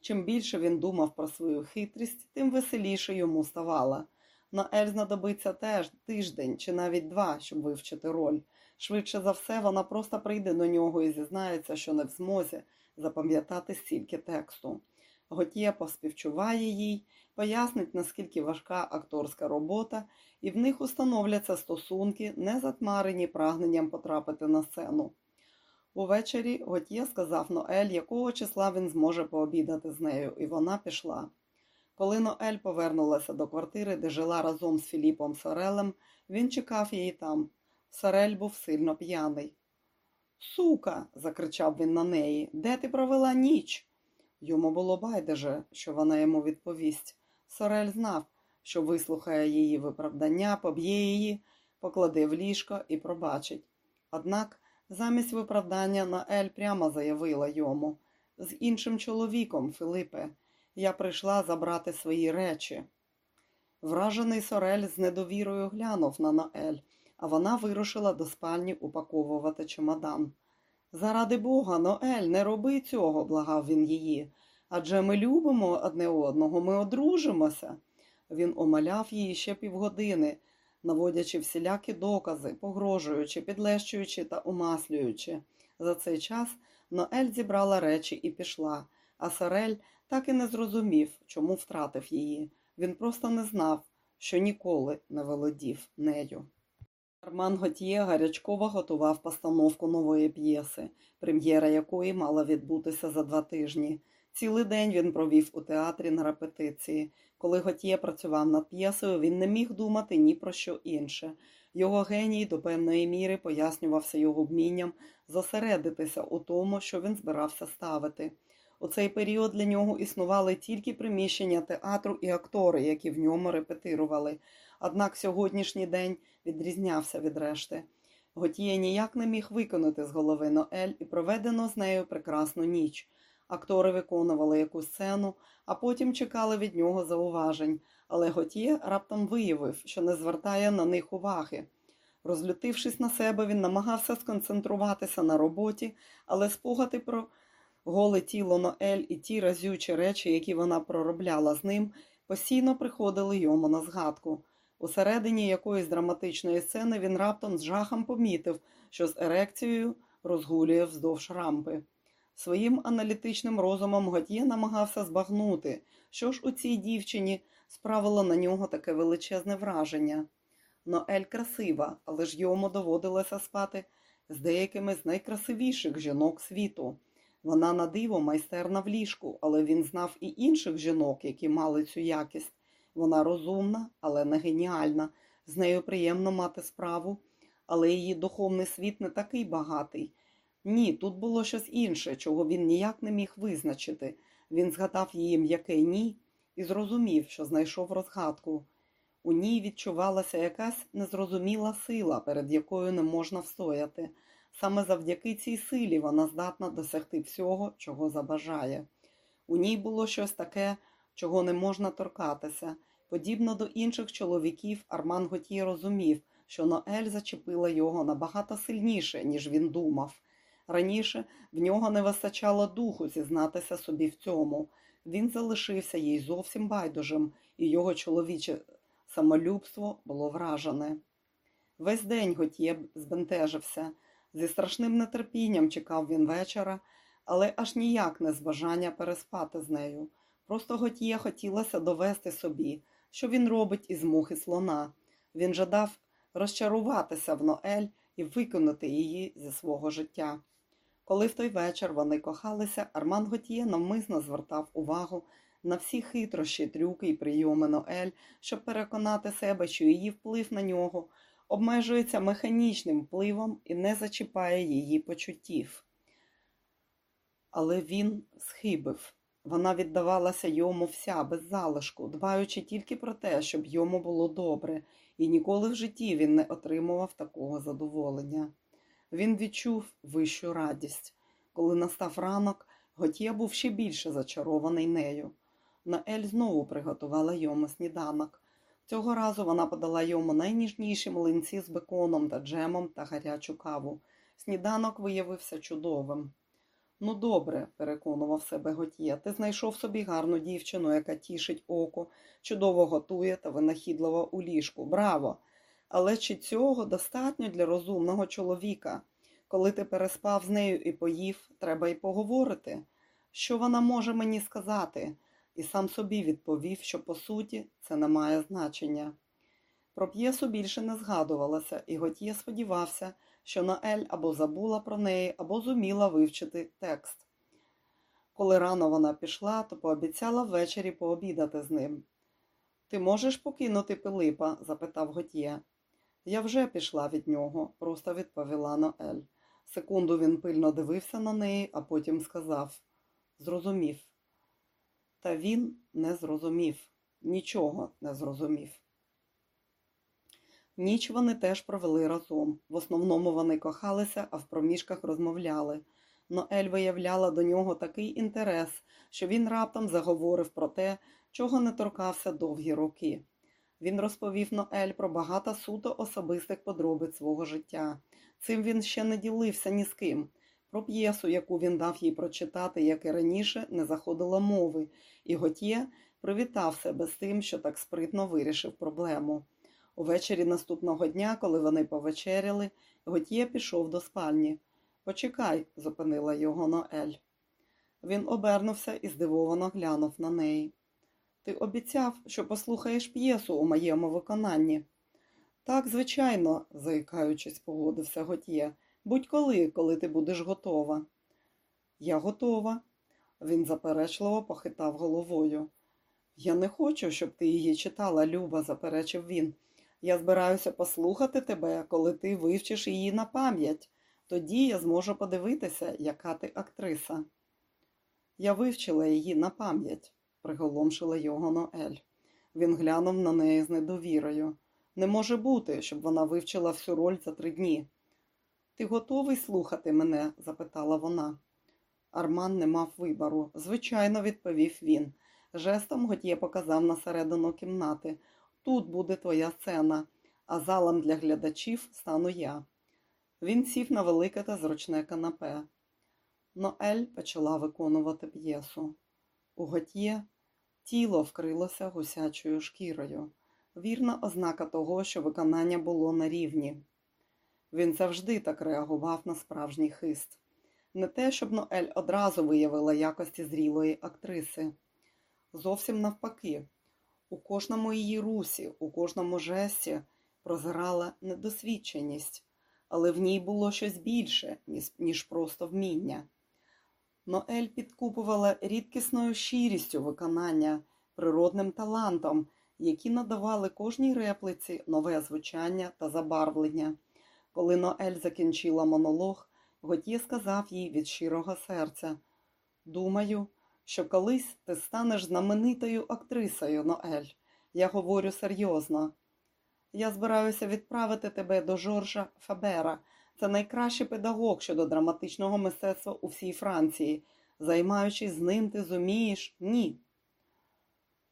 Чим більше він думав про свою хитрість, тим веселіше йому ставало. На Ель знадобиться теж тиждень чи навіть два, щоб вивчити роль. Швидше за все, вона просто прийде до нього і зізнається, що не в змозі запам'ятати стільки тексту. Готє поспівчуває їй, пояснить, наскільки важка акторська робота, і в них установляться стосунки, не затмарені прагненням потрапити на сцену. Увечері Готьє сказав Ноель, якого числа він зможе пообідати з нею, і вона пішла. Коли Ноель повернулася до квартири, де жила разом з Філіпом Сорелем, він чекав її там. Сорель був сильно п'яний. Сука, закричав він на неї, де ти провела ніч? Йому було байдуже, що вона йому відповість. Сорель знав, що вислухає її виправдання, поб'є її, покладе в ліжко і пробачить. Однак замість виправдання Наель прямо заявила йому з іншим чоловіком, Филипе, я прийшла забрати свої речі. Вражений Сорель з недовірою глянув на Наель, а вона вирушила до спальні упаковувати чемодан. Заради Бога, Ноель, не роби цього, благав він її. Адже ми любимо одне одного, ми одружимося. Він омаляв її ще півгодини, наводячи всілякі докази, погрожуючи, підлещуючи та умаслюючи. За цей час Ноель зібрала речі і пішла, а Сорель так і не зрозумів, чому втратив її. Він просто не знав, що ніколи не володів нею. Арман Готьє гарячково готував постановку нової п'єси, прем'єра якої мала відбутися за два тижні. Цілий день він провів у театрі на репетиції. Коли Готьє працював над п'єсою, він не міг думати ні про що інше. Його геній до певної міри пояснювався його вмінням зосередитися у тому, що він збирався ставити. У цей період для нього існували тільки приміщення театру і актори, які в ньому репетирували. Однак сьогоднішній день відрізнявся від решти. Готіє ніяк не міг виконати з голови Ноель і проведено з нею прекрасну ніч. Актори виконували якусь сцену, а потім чекали від нього зауважень, але Готіє раптом виявив, що не звертає на них уваги. Розлютившись на себе, він намагався сконцентруватися на роботі, але спогади про голе тіло Ноель і ті разючі речі, які вона проробляла з ним, постійно приходили йому на згадку. Усередині якоїсь драматичної сцени він раптом з жахом помітив, що з ерекцією розгулює вздовж рампи. Своїм аналітичним розумом Готьє намагався збагнути, що ж у цій дівчині справило на нього таке величезне враження. Ноель красива, але ж йому доводилося спати з деякими з найкрасивіших жінок світу. Вона на диво майстерна в ліжку, але він знав і інших жінок, які мали цю якість. Вона розумна, але не геніальна. З нею приємно мати справу, але її духовний світ не такий багатий. Ні, тут було щось інше, чого він ніяк не міг визначити. Він згадав її м'яке ні і зрозумів, що знайшов розгадку. У ній відчувалася якась незрозуміла сила, перед якою не можна встояти. Саме завдяки цій силі вона здатна досягти всього, чого забажає. У ній було щось таке, чого не можна торкатися. Подібно до інших чоловіків, Арман Готій розумів, що Ноель зачепила його набагато сильніше, ніж він думав. Раніше в нього не вистачало духу зізнатися собі в цьому. Він залишився їй зовсім байдужим, і його чоловіче самолюбство було вражене. Весь день Готє збентежився. Зі страшним нетерпінням чекав він вечора, але аж ніяк не з бажання переспати з нею. Просто Готє хотілося довести собі, що він робить із мухи слона. Він жадав розчаруватися в Ноель і виконати її зі свого життя. Коли в той вечір вони кохалися, Арман Готьє навмисно звертав увагу на всі хитрощі, трюки і прийоми Ноель, щоб переконати себе, що її вплив на нього обмежується механічним впливом і не зачіпає її почуттів. Але він схибив. Вона віддавалася йому вся без залишку, дбаючи тільки про те, щоб йому було добре, і ніколи в житті він не отримував такого задоволення. Він відчув вищу радість. Коли настав ранок, Готє був ще більше зачарований нею. Наель знову приготувала йому сніданок. Цього разу вона подала йому найніжніші млинці з беконом та джемом та гарячу каву. Сніданок виявився чудовим. Ну, добре, переконував себе Готє, ти знайшов собі гарну дівчину, яка тішить око, чудово готує та винахідливо у ліжку. Браво! Але чи цього достатньо для розумного чоловіка? Коли ти переспав з нею і поїв, треба й поговорити. Що вона може мені сказати? І сам собі відповів, що по суті це не має значення. Про п'єсу більше не згадувалося, і Готьє сподівався, що Наель або забула про неї, або зуміла вивчити текст. Коли рано вона пішла, то пообіцяла ввечері пообідати з ним. Ти можеш покинути Пилипа? запитав Готьє. Я вже пішла від нього, просто відповіла Ноель. Секунду він пильно дивився на неї, а потім сказав Зрозумів. Та він не зрозумів. нічого не зрозумів. Ніч вони теж провели разом. В основному вони кохалися, а в проміжках розмовляли. Ноель виявляла до нього такий інтерес, що він раптом заговорив про те, чого не торкався довгі роки. Він розповів Ноель про багато суто особистих подробиць свого життя. Цим він ще не ділився ні з ким. Про п'єсу, яку він дав їй прочитати, як і раніше, не заходило мови, і Готьє привітав себе з тим, що так спритно вирішив проблему. Увечері наступного дня, коли вони повечеряли, Готьє пішов до спальні. Почекай, зупинила його Ноель. Він обернувся і здивовано глянув на неї. Ти обіцяв, що послухаєш п'єсу у моєму виконанні. Так, звичайно, заїкаючись, погодився Готьє. Будь-коли, коли ти будеш готова. Я готова. Він заперечливо похитав головою. Я не хочу, щоб ти її читала, Люба, заперечив він. Я збираюся послухати тебе, коли ти вивчиш її на пам'ять. Тоді я зможу подивитися, яка ти актриса. Я вивчила її на пам'ять, приголомшила його Ноель. Він глянув на неї з недовірою. Не може бути, щоб вона вивчила всю роль за три дні. Ти готовий слухати мене? запитала вона. Арман не мав вибору. Звичайно, відповів він. Жестом Готьє показав на середину кімнати. Тут буде твоя сцена, а залом для глядачів стану я. Він сів на велике та зручне канапе. Ноель почала виконувати п'єсу. У Готьє тіло вкрилося гусячою шкірою. Вірна ознака того, що виконання було на рівні. Він завжди так реагував на справжній хист. Не те, щоб Ноель одразу виявила якості зрілої актриси. Зовсім навпаки, у кожному її русі, у кожному жесті прозирала недосвідченість, але в ній було щось більше, ніж просто вміння. Ноель підкупувала рідкісною щирістю виконання, природним талантом, які надавали кожній реплиці нове звучання та забарвлення. Коли Ноель закінчила монолог, Готє сказав їй від щирого серця Думаю, що колись ти станеш знаменитою актрисою, Ноель. Я говорю серйозно. Я збираюся відправити тебе до Жоржа Фабера. Це найкращий педагог щодо драматичного мистецтва у всій Франції. Займаючись з ним, ти зумієш? Ні.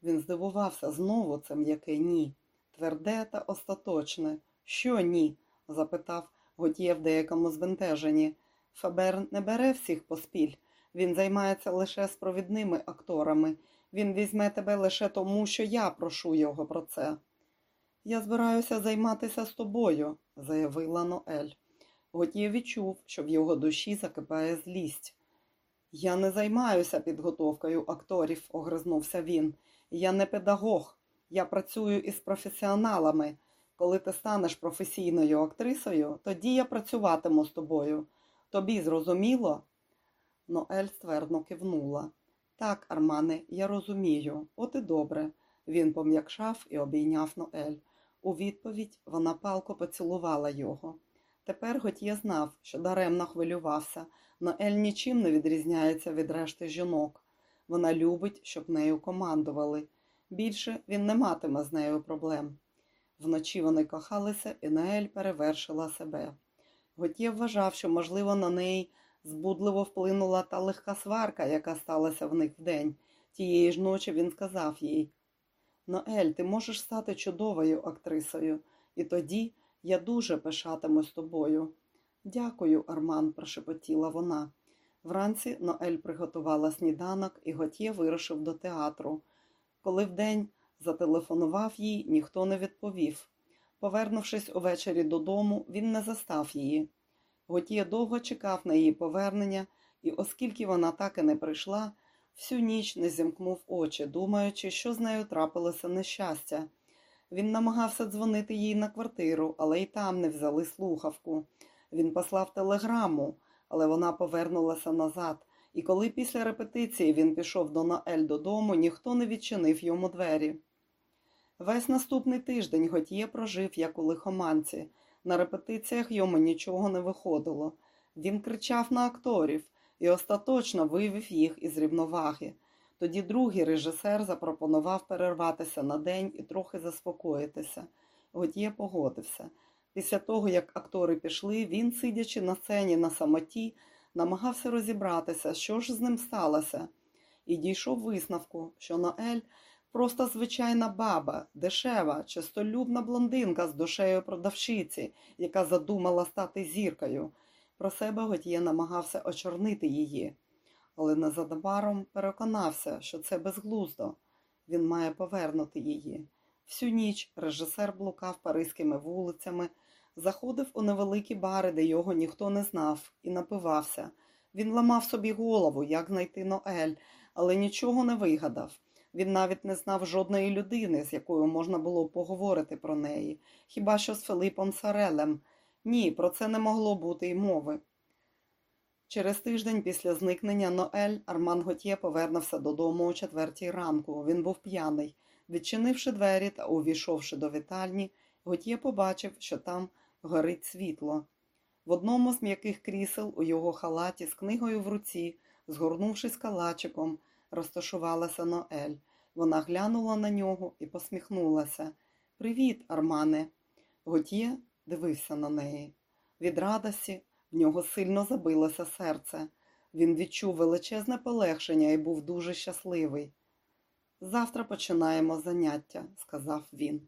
Він здивувався знову це м'яке ні, тверде та остаточне. Що ні? запитав Готє в деякому збентеженні. Фабер не бере всіх поспіль. Він займається лише з провідними акторами. Він візьме тебе лише тому, що я прошу його про це. Я збираюся займатися з тобою, заявила Ноель. Готє відчув, що в його душі закипає злість. Я не займаюся підготовкою акторів, огризнувся він. Я не педагог. Я працюю із професіоналами. Коли ти станеш професійною актрисою, тоді я працюватиму з тобою. Тобі зрозуміло? Ноель ствердно кивнула. Так, Армане, я розумію, от і добре. Він пом'якшав і обійняв Ноель. У відповідь вона палко поцілувала його. Тепер Готьє знав, що даремно хвилювався. Ноель нічим не відрізняється від решти жінок. Вона любить, щоб нею командували. Більше він не матиме з нею проблем. Вночі вони кохалися, і Ноель перевершила себе. Готє вважав, що, можливо, на неї збудливо вплинула та легка сварка, яка сталася в них вдень. Тієї ж ночі він сказав їй Ноель, ти можеш стати чудовою актрисою, і тоді я дуже пишатимусь тобою. Дякую, Арман, прошепотіла вона. Вранці Ноель приготувала сніданок, і Готє вирушив до театру. Коли вдень зателефонував їй, ніхто не відповів. Повернувшись увечері додому, він не застав її. Готє довго чекав на її повернення, і, оскільки вона так і не прийшла, всю ніч не зімкнув очі, думаючи, що з нею трапилося нещастя. Він намагався дзвонити їй на квартиру, але й там не взяли слухавку. Він послав телеграму, але вона повернулася назад, і коли після репетиції він пішов до Наель додому, ніхто не відчинив йому двері. Весь наступний тиждень Готьє прожив, як у лихоманці. На репетиціях йому нічого не виходило. Він кричав на акторів і остаточно вивів їх із рівноваги. Тоді другий режисер запропонував перерватися на день і трохи заспокоїтися. Готьє погодився. Після того, як актори пішли, він, сидячи на сцені на самоті, намагався розібратися, що ж з ним сталося, і дійшов висновку, що Ноель просто звичайна баба, дешева, чистолюбна блондинка з душею продавщиці, яка задумала стати зіркою. Про себе Готьє намагався очорнити її, але незабаром переконався, що це безглуздо. Він має повернути її. Всю ніч режисер блукав паризькими вулицями, заходив у невеликі бари, де його ніхто не знав, і напивався. Він ламав собі голову, як знайти Ноель, але нічого не вигадав. Він навіть не знав жодної людини, з якою можна було поговорити про неї, хіба що з Филипом Сарелем. Ні, про це не могло бути й мови. Через тиждень після зникнення Ноель Арман Готьє повернувся додому о четвертій ранку. Він був п'яний. Відчинивши двері та увійшовши до вітальні, Готьє побачив, що там горить світло. В одному з м'яких крісел у його халаті з книгою в руці, згорнувшись калачиком, розташувалася Ноель. Вона глянула на нього і посміхнулася. Привіт, Армане. Готьє дивився на неї. Від радості в нього сильно забилося серце. Він відчув величезне полегшення і був дуже щасливий. Завтра починаємо заняття, сказав він.